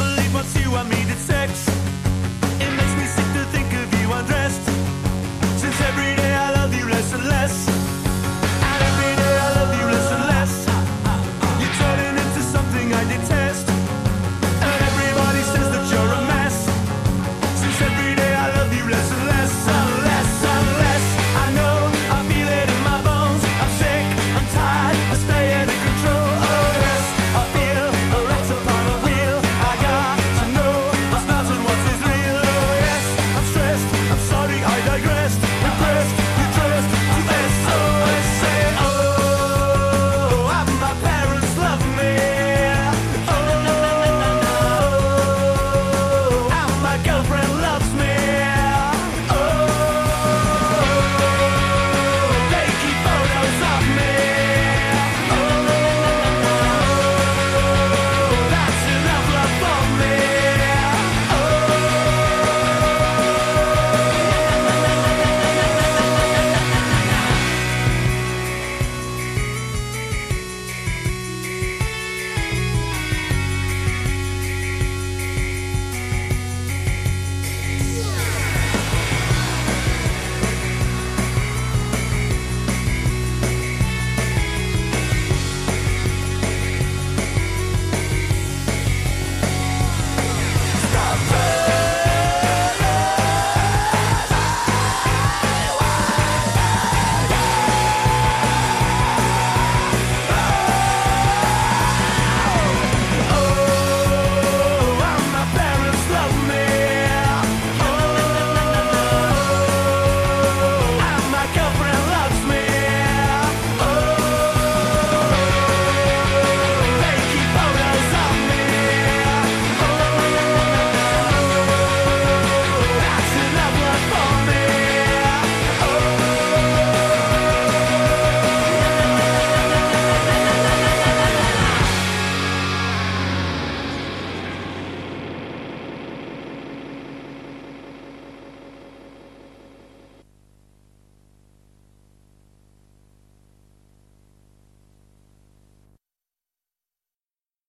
believe what you, I needed sex. It makes me sick to think of you undressed.